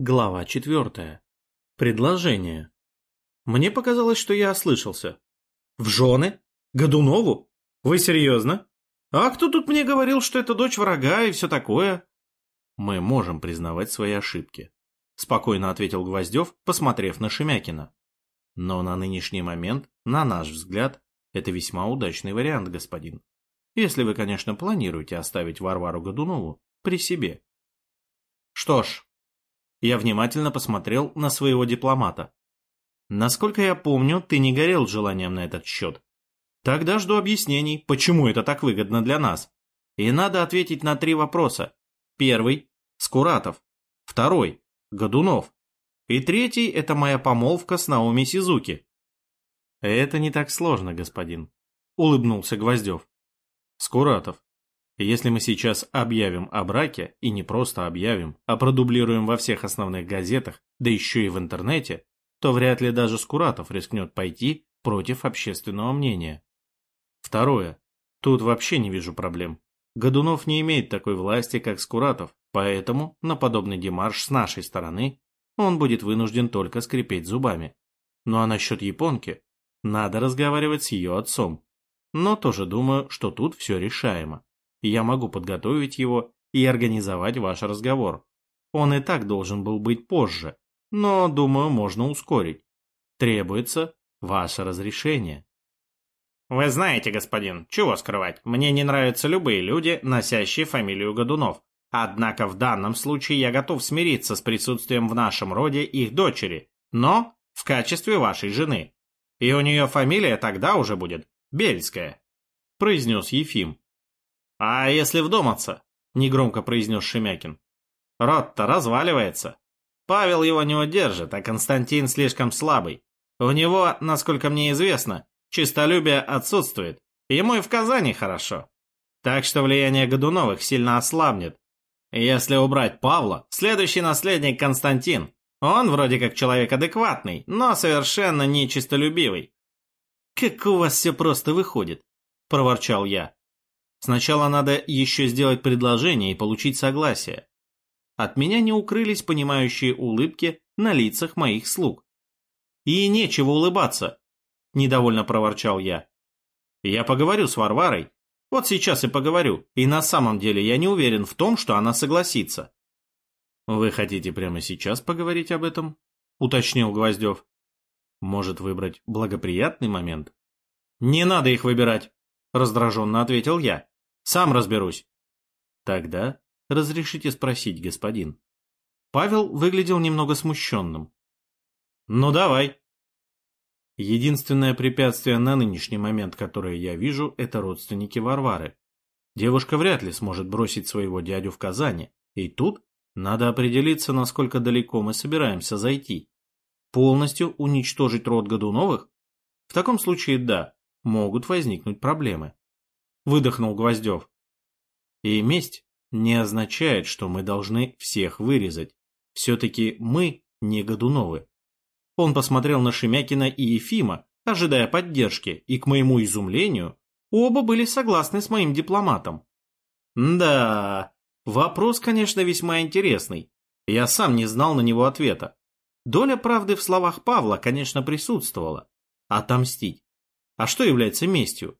Глава четвертая. Предложение. Мне показалось, что я ослышался. В жены? Годунову? Вы серьезно? А кто тут мне говорил, что это дочь врага и все такое? Мы можем признавать свои ошибки. Спокойно ответил Гвоздев, посмотрев на Шемякина. Но на нынешний момент, на наш взгляд, это весьма удачный вариант, господин. Если вы, конечно, планируете оставить Варвару Годунову при себе. Что ж, я внимательно посмотрел на своего дипломата. Насколько я помню, ты не горел желанием на этот счет. Тогда жду объяснений, почему это так выгодно для нас. И надо ответить на три вопроса. Первый – Скуратов. Второй – Годунов. И третий – это моя помолвка с Наоми Сизуки. Это не так сложно, господин. Улыбнулся Гвоздев. Скуратов, если мы сейчас объявим о браке, и не просто объявим, а продублируем во всех основных газетах, да еще и в интернете, то вряд ли даже Скуратов рискнет пойти против общественного мнения. Второе. Тут вообще не вижу проблем. Годунов не имеет такой власти, как Скуратов, поэтому на подобный демарш с нашей стороны он будет вынужден только скрипеть зубами. Ну а насчет японки, надо разговаривать с ее отцом. Но тоже думаю, что тут все решаемо. Я могу подготовить его и организовать ваш разговор. Он и так должен был быть позже, но, думаю, можно ускорить. Требуется ваше разрешение. Вы знаете, господин, чего скрывать, мне не нравятся любые люди, носящие фамилию Годунов. Однако в данном случае я готов смириться с присутствием в нашем роде их дочери, но в качестве вашей жены. И у нее фамилия тогда уже будет Бельская, произнес Ефим. «А если вдуматься?» — негромко произнес Шемякин. «Рот-то разваливается. Павел его не удержит, а Константин слишком слабый. У него, насколько мне известно, чистолюбие отсутствует. Ему и в Казани хорошо. Так что влияние Годуновых сильно ослабнет. Если убрать Павла, следующий наследник Константин. Он вроде как человек адекватный, но совершенно не чистолюбивый. «Как у вас все просто выходит», — проворчал я. Сначала надо еще сделать предложение и получить согласие. От меня не укрылись понимающие улыбки на лицах моих слуг. «И нечего улыбаться», – недовольно проворчал я. «Я поговорю с Варварой. Вот сейчас и поговорю, и на самом деле я не уверен в том, что она согласится». «Вы хотите прямо сейчас поговорить об этом?» – уточнил Гвоздев. «Может выбрать благоприятный момент?» «Не надо их выбирать», – раздраженно ответил я. Сам разберусь. Тогда разрешите спросить, господин. Павел выглядел немного смущенным. Ну давай. Единственное препятствие на нынешний момент, которое я вижу, это родственники Варвары. Девушка вряд ли сможет бросить своего дядю в Казани, и тут надо определиться, насколько далеко мы собираемся зайти. Полностью уничтожить род Годуновых? В таком случае да, могут возникнуть проблемы выдохнул Гвоздев. И месть не означает, что мы должны всех вырезать. Все-таки мы не Годуновы. Он посмотрел на Шемякина и Ефима, ожидая поддержки, и, к моему изумлению, оба были согласны с моим дипломатом. Да, вопрос, конечно, весьма интересный. Я сам не знал на него ответа. Доля правды в словах Павла, конечно, присутствовала. Отомстить. А что является местью?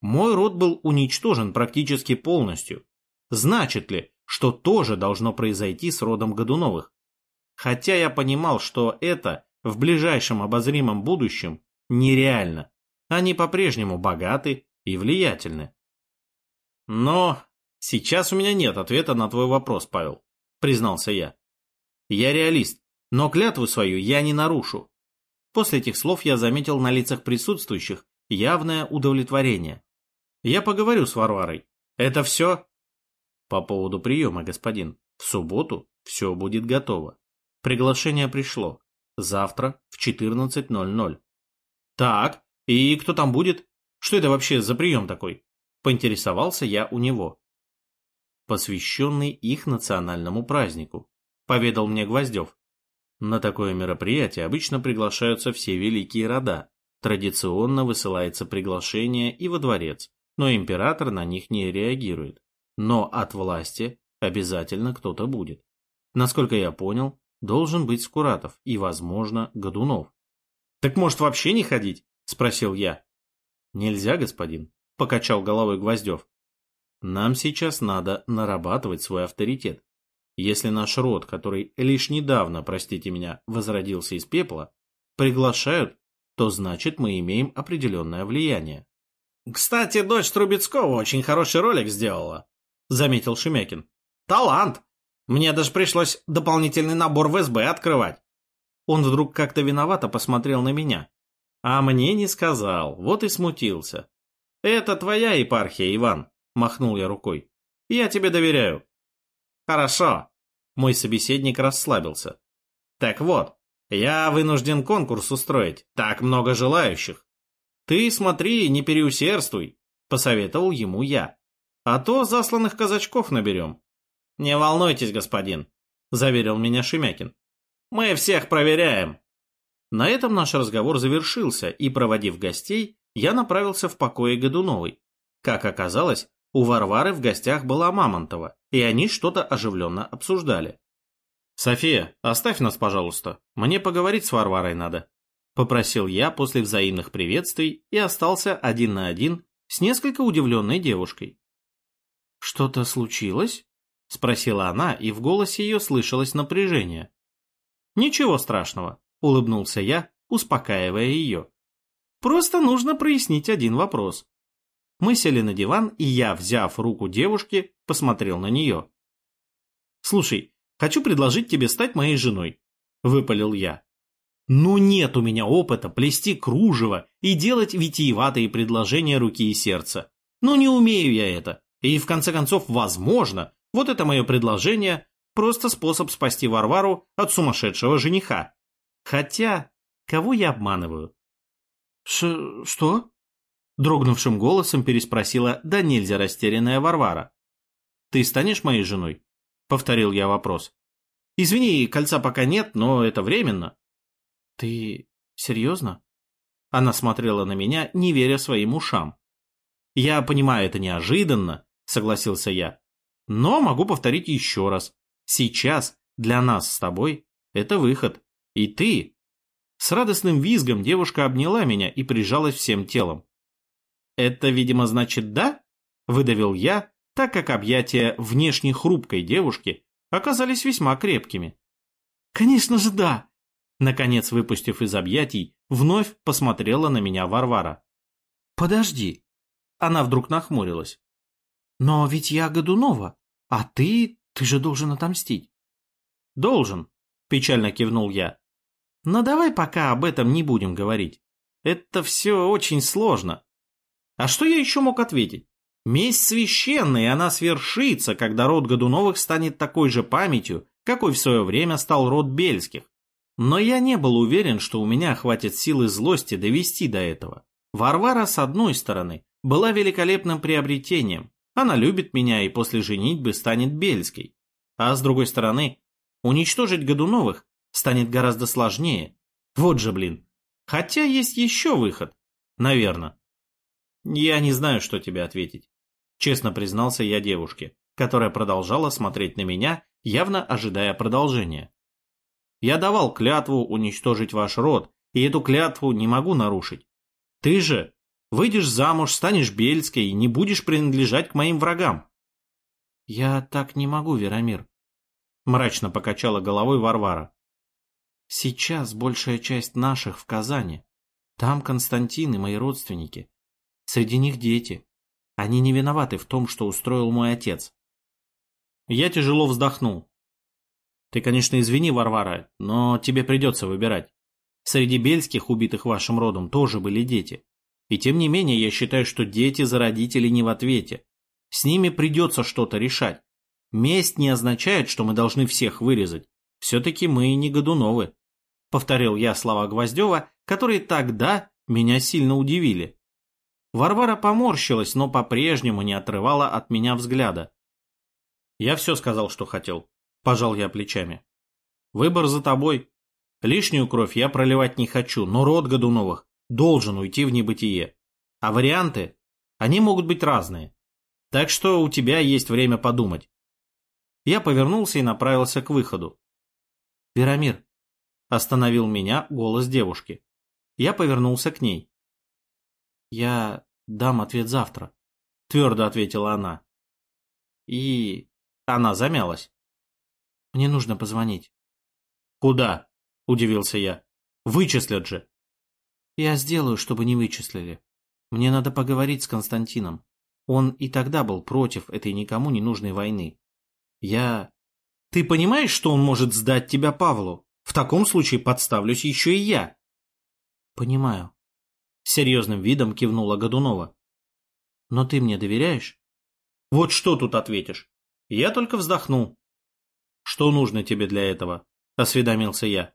Мой род был уничтожен практически полностью. Значит ли, что тоже должно произойти с родом Годуновых? Хотя я понимал, что это в ближайшем обозримом будущем нереально. Они по-прежнему богаты и влиятельны. Но сейчас у меня нет ответа на твой вопрос, Павел, признался я. Я реалист, но клятву свою я не нарушу. После этих слов я заметил на лицах присутствующих явное удовлетворение. Я поговорю с Варварой. Это все? По поводу приема, господин. В субботу все будет готово. Приглашение пришло. Завтра в 14.00. Так, и кто там будет? Что это вообще за прием такой? Поинтересовался я у него. Посвященный их национальному празднику, поведал мне Гвоздев. На такое мероприятие обычно приглашаются все великие рода. Традиционно высылается приглашение и во дворец но император на них не реагирует. Но от власти обязательно кто-то будет. Насколько я понял, должен быть Скуратов и, возможно, Годунов. «Так может вообще не ходить?» – спросил я. «Нельзя, господин», – покачал головой Гвоздев. «Нам сейчас надо нарабатывать свой авторитет. Если наш род, который лишь недавно, простите меня, возродился из пепла, приглашают, то значит мы имеем определенное влияние». «Кстати, дочь Трубецкого очень хороший ролик сделала», – заметил Шемякин. «Талант! Мне даже пришлось дополнительный набор в СБ открывать». Он вдруг как-то виновато посмотрел на меня. А мне не сказал, вот и смутился. «Это твоя епархия, Иван», — махнул я рукой. «Я тебе доверяю». «Хорошо». Мой собеседник расслабился. «Так вот, я вынужден конкурс устроить, так много желающих. Ты смотри, не переусердствуй», — посоветовал ему я. «А то засланных казачков наберем». «Не волнуйтесь, господин», — заверил меня Шемякин. Мы всех проверяем. На этом наш разговор завершился, и, проводив гостей, я направился в покое Годуновой. Как оказалось, у Варвары в гостях была Мамонтова, и они что-то оживленно обсуждали. «София, оставь нас, пожалуйста. Мне поговорить с Варварой надо», — попросил я после взаимных приветствий и остался один на один с несколько удивленной девушкой. «Что-то случилось?» — спросила она, и в голосе ее слышалось напряжение. «Ничего страшного», — улыбнулся я, успокаивая ее. «Просто нужно прояснить один вопрос». Мы сели на диван, и я, взяв руку девушки, посмотрел на нее. «Слушай, хочу предложить тебе стать моей женой», — выпалил я. «Ну нет у меня опыта плести кружево и делать витиеватые предложения руки и сердца. Ну не умею я это. И в конце концов, возможно, вот это мое предложение Просто способ спасти Варвару от сумасшедшего жениха. Хотя, кого я обманываю? Ш что? Дрогнувшим голосом переспросила да нельзя растерянная Варвара. «Ты станешь моей женой?» — повторил я вопрос. «Извини, кольца пока нет, но это временно». «Ты серьезно?» Она смотрела на меня, не веря своим ушам. «Я понимаю, это неожиданно», — согласился я. «Но могу повторить еще раз. Сейчас для нас с тобой это выход. И ты. С радостным визгом девушка обняла меня и прижалась всем телом. Это, видимо, значит да? Выдавил я, так как объятия внешне хрупкой девушки оказались весьма крепкими. Конечно же да. Наконец, выпустив из объятий, вновь посмотрела на меня Варвара. Подожди. Она вдруг нахмурилась. Но ведь я Годунова, а ты ты же должен отомстить. Должен, печально кивнул я. Но давай пока об этом не будем говорить. Это все очень сложно. А что я еще мог ответить? Месть священная, она свершится, когда род Годуновых станет такой же памятью, какой в свое время стал род Бельских. Но я не был уверен, что у меня хватит силы злости довести до этого. Варвара, с одной стороны, была великолепным приобретением, она любит меня и после женитьбы станет Бельской. А с другой стороны, уничтожить Годуновых станет гораздо сложнее. Вот же, блин. Хотя есть еще выход. Наверное. Я не знаю, что тебе ответить. Честно признался я девушке, которая продолжала смотреть на меня, явно ожидая продолжения. Я давал клятву уничтожить ваш род, и эту клятву не могу нарушить. Ты же Выйдешь замуж, станешь Бельской и не будешь принадлежать к моим врагам. Я так не могу, Верамир. Мрачно покачала головой Варвара. Сейчас большая часть наших в Казани. Там Константин и мои родственники. Среди них дети. Они не виноваты в том, что устроил мой отец. Я тяжело вздохнул. Ты, конечно, извини, Варвара, но тебе придется выбирать. Среди бельских, убитых вашим родом, тоже были дети. И тем не менее, я считаю, что дети за родителей не в ответе. С ними придется что-то решать. Месть не означает, что мы должны всех вырезать. Все-таки мы не Годуновы. Повторил я слова Гвоздева, которые тогда меня сильно удивили. Варвара поморщилась, но по-прежнему не отрывала от меня взгляда. Я все сказал, что хотел. Пожал я плечами. Выбор за тобой. Лишнюю кровь я проливать не хочу, но род Годуновых должен уйти в небытие. А варианты, они могут быть разные. Так что у тебя есть время подумать. Я повернулся и направился к выходу. Верамир, остановил меня голос девушки. Я повернулся к ней. Я дам ответ завтра, твердо ответила она. И она замялась. Мне нужно позвонить. Куда? Удивился я. Вычислят же. Я сделаю, чтобы не вычислили. Мне надо поговорить с Константином. Он и тогда был против этой никому не нужной войны. Я... Ты понимаешь, что он может сдать тебя Павлу? В таком случае подставлюсь еще и я. Понимаю. Серьезным видом кивнула Годунова. Но ты мне доверяешь? Вот что тут ответишь? Я только вздохнул. Что нужно тебе для этого? Осведомился я.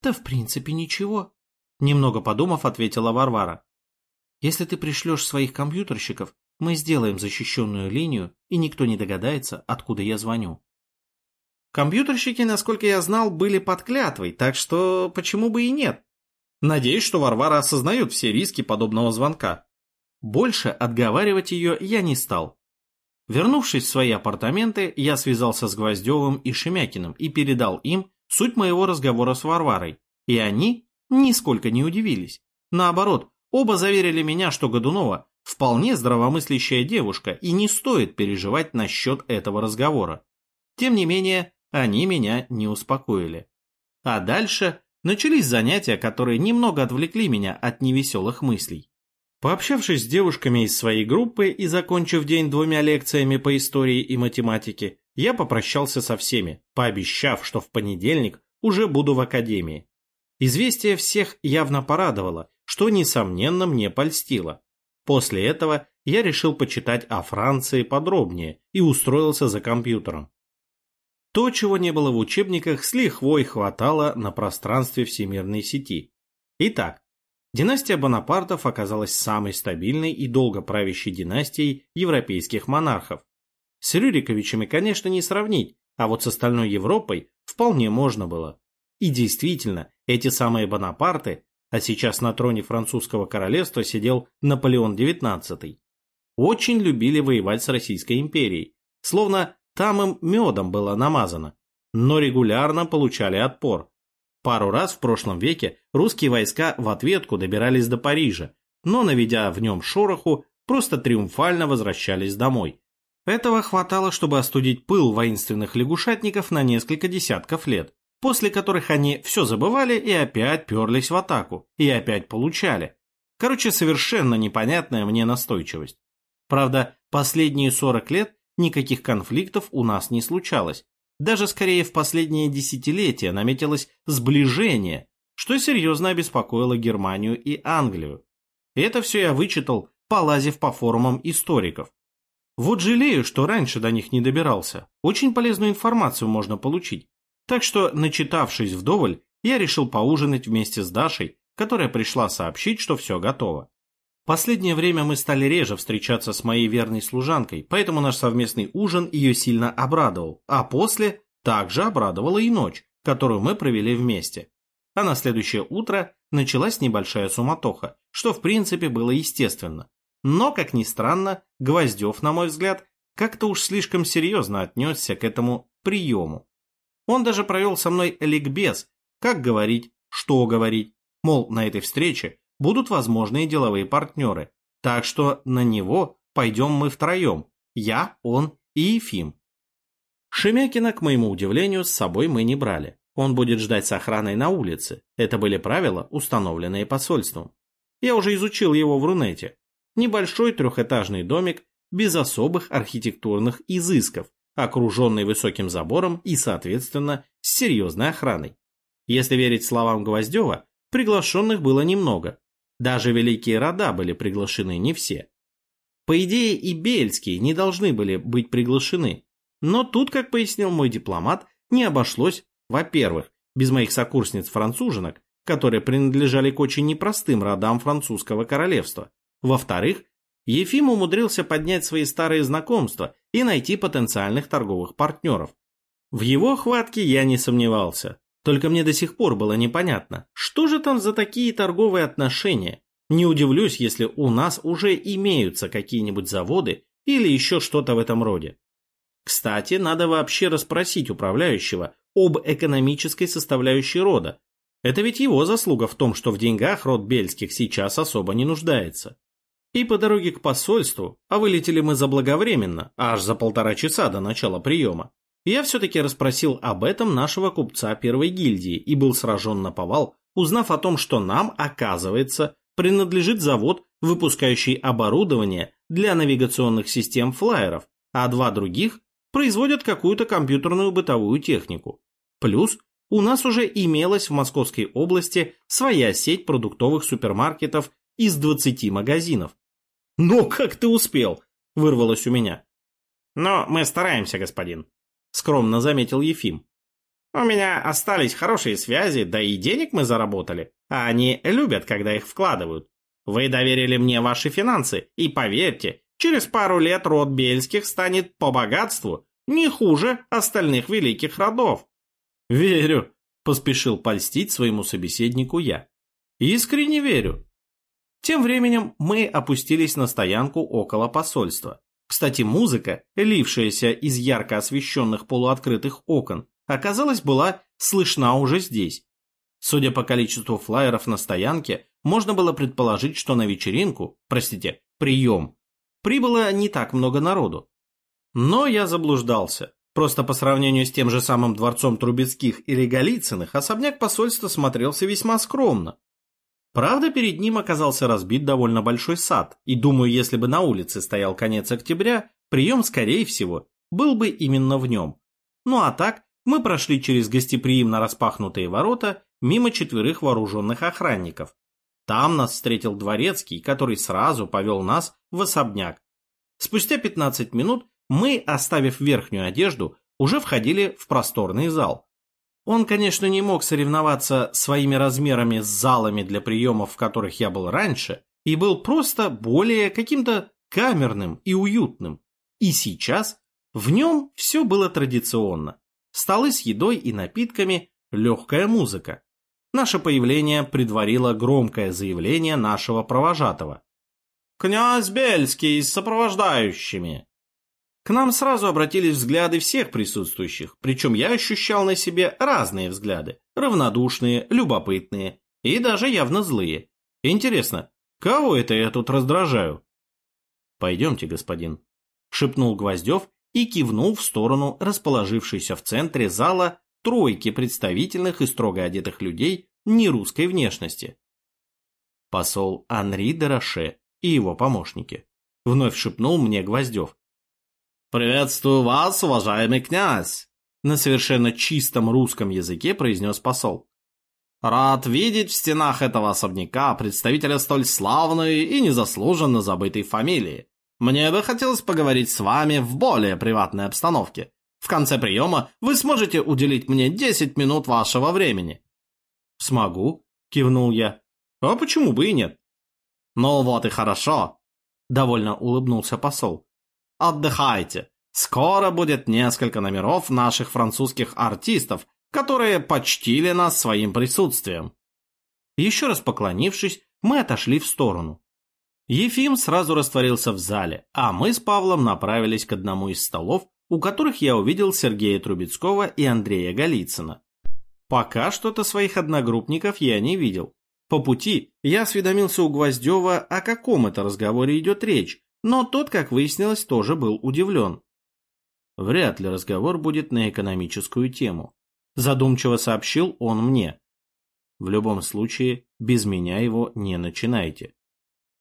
Да в принципе ничего. Немного подумав, ответила Варвара. Если ты пришлешь своих компьютерщиков, мы сделаем защищенную линию, и никто не догадается, откуда я звоню. Компьютерщики, насколько я знал, были под клятвой, так что почему бы и нет? Надеюсь, что Варвара осознает все риски подобного звонка. Больше отговаривать ее я не стал. Вернувшись в свои апартаменты, я связался с Гвоздевым и Шемякиным и передал им суть моего разговора с Варварой. И они нисколько не удивились. Наоборот, оба заверили меня, что Годунова вполне здравомыслящая девушка и не стоит переживать насчет этого разговора. Тем не менее, они меня не успокоили. А дальше начались занятия, которые немного отвлекли меня от невеселых мыслей. Пообщавшись с девушками из своей группы и закончив день двумя лекциями по истории и математике, я попрощался со всеми, пообещав, что в понедельник уже буду в академии. Известие всех явно порадовало, что, несомненно, мне польстило. После этого я решил почитать о Франции подробнее и устроился за компьютером. То, чего не было в учебниках, с лихвой хватало на пространстве всемирной сети. Итак, династия Бонапартов оказалась самой стабильной и долго правящей династией европейских монархов. С Рюриковичами, конечно, не сравнить, а вот с остальной Европой вполне можно было. И действительно, эти самые Бонапарты, а сейчас на троне французского королевства сидел Наполеон XIX, очень любили воевать с Российской империей, словно там им медом было намазано, но регулярно получали отпор. Пару раз в прошлом веке русские войска в ответку добирались до Парижа, но, наведя в нем шороху, просто триумфально возвращались домой. Этого хватало, чтобы остудить пыл воинственных лягушатников на несколько десятков лет, после которых они все забывали и опять перлись в атаку, и опять получали. Короче, совершенно непонятная мне настойчивость. Правда, последние 40 лет никаких конфликтов у нас не случалось. Даже скорее в последние десятилетия наметилось сближение, что серьезно обеспокоило Германию и Англию. Это все я вычитал, полазив по форумам историков. Вот жалею, что раньше до них не добирался. Очень полезную информацию можно получить. Так что, начитавшись вдоволь, я решил поужинать вместе с Дашей, которая пришла сообщить, что все готово. Последнее время мы стали реже встречаться с моей верной служанкой, поэтому наш совместный ужин ее сильно обрадовал, а после также обрадовала и ночь, которую мы провели вместе. А на следующее утро началась небольшая суматоха, что в принципе было естественно. Но, как ни странно, Гвоздев, на мой взгляд, как-то уж слишком серьезно отнесся к этому приему. Он даже провел со мной ликбез, как говорить, что говорить, мол, на этой встрече будут возможные деловые партнеры. Так что на него пойдем мы втроем. Я, он и Ефим. Шемякина, к моему удивлению, с собой мы не брали. Он будет ждать с охраной на улице. Это были правила, установленные посольством. Я уже изучил его в Рунете. Небольшой трехэтажный домик без особых архитектурных изысков, окруженный высоким забором и, соответственно, с серьезной охраной. Если верить словам Гвоздева, приглашенных было немного, даже великие рода были приглашены не все. По идее, и бельские не должны были быть приглашены. Но тут, как пояснил мой дипломат, не обошлось, во-первых, без моих сокурсниц-француженок, которые принадлежали к очень непростым родам французского королевства. Во-вторых, Ефим умудрился поднять свои старые знакомства и найти потенциальных торговых партнеров. В его хватке я не сомневался. Только мне до сих пор было непонятно, что же там за такие торговые отношения. Не удивлюсь, если у нас уже имеются какие-нибудь заводы или еще что-то в этом роде. Кстати, надо вообще расспросить управляющего об экономической составляющей рода. Это ведь его заслуга в том, что в деньгах род Бельских сейчас особо не нуждается. И по дороге к посольству, а вылетели мы заблаговременно, аж за полтора часа до начала приема, я все-таки расспросил об этом нашего купца первой гильдии и был сражен на повал, узнав о том, что нам, оказывается, принадлежит завод, выпускающий оборудование для навигационных систем флайеров, а два других производят какую-то компьютерную бытовую технику. Плюс у нас уже имелась в Московской области своя сеть продуктовых супермаркетов из 20 магазинов. «Но как ты успел?» – вырвалось у меня. «Но мы стараемся, господин», – скромно заметил Ефим. «У меня остались хорошие связи, да и денег мы заработали, а они любят, когда их вкладывают. Вы доверили мне ваши финансы, и поверьте, через пару лет род Бельских станет по богатству не хуже остальных великих родов. Верю, поспешил польстить своему собеседнику я. Искренне верю. Тем временем мы опустились на стоянку около посольства. Кстати, музыка, лившаяся из ярко освещенных полуоткрытых окон, оказалось, была слышна уже здесь. Судя по количеству флайеров на стоянке, можно было предположить, что на вечеринку, простите, прием, прибыло не так много народу. Но я заблуждался. Просто по сравнению с тем же самым дворцом Трубецких или Голицыных, особняк посольства смотрелся весьма скромно. Правда, перед ним оказался разбит довольно большой сад, и думаю, если бы на улице стоял конец октября, прием, скорее всего, был бы именно в нем. Ну а так, мы прошли через гостеприимно распахнутые ворота мимо четверых вооруженных охранников, там нас встретил дворецкий, который сразу повел нас в особняк. Спустя 15 минут мы, оставив верхнюю одежду, уже входили в просторный зал. Он, конечно, не мог соревноваться своими размерами с залами для приемов, в которых я был раньше, и был просто более каким-то камерным и уютным. И сейчас в нем все было традиционно. Столы с едой и напитками, легкая музыка. Наше появление предварило громкое заявление нашего провожатого. «Князь Бельский с сопровождающими!» К нам сразу обратились взгляды всех присутствующих, причем я ощущал на себе разные взгляды, равнодушные, любопытные и даже явно злые. Интересно, кого это я тут раздражаю? «Пойдемте, господин», — шепнул Гвоздев и кивнул в сторону расположившейся в центре зала тройки представительных и строго одетых людей нерусской внешности. Посол Анри Дероше и его помощники. Вновь шепнул мне Гвоздев. «Приветствую вас, уважаемый князь!» На совершенно чистом русском языке произнес посол. «Рад видеть в стенах этого особняка представителя столь славной и незаслуженно забытой фамилии. Мне бы хотелось поговорить с вами в более приватной обстановке. В конце приема вы сможете уделить мне 10 минут вашего времени». «Смогу», — кивнул я. «А почему бы и нет?» «Ну вот и хорошо», — довольно улыбнулся посол. «Отдыхайте. Скоро будет несколько номеров наших французских артистов, которые почтили нас своим присутствием». Еще раз поклонившись, мы отошли в сторону. Ефим сразу растворился в зале, а мы с Павлом направились к одному из столов, у которых я увидел Сергея Трубецкого и Андрея Голицына. Пока что-то своих одногруппников я не видел. По пути я осведомился у Гвоздева, о каком это разговоре идет речь, но тот, как выяснилось, тоже был удивлен. Вряд ли разговор будет на экономическую тему. Задумчиво сообщил он мне. В любом случае, без меня его не начинайте.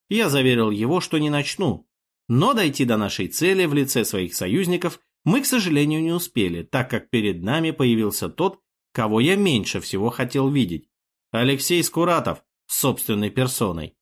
Я заверил его, что не начну, но дойти до нашей цели в лице своих союзников мы, к сожалению, не успели, так как перед нами появился тот, кого я меньше всего хотел видеть. Алексей Скуратов, собственной персоной.